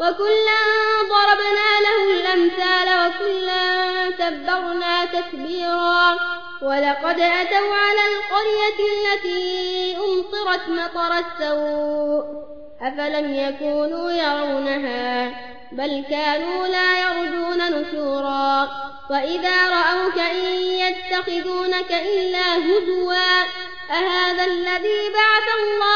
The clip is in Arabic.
وكلا ضربنا له الأمثال وكلا تبرنا تكبيرا ولقد أتوا على القرية التي أمطرت مطر السوء. أفلم يكونوا يرونها؟ بل كانوا لا يرجون نشورا. وإذا رأوك إن يتخذونك إلا هدوا أهذا الذي بعث الله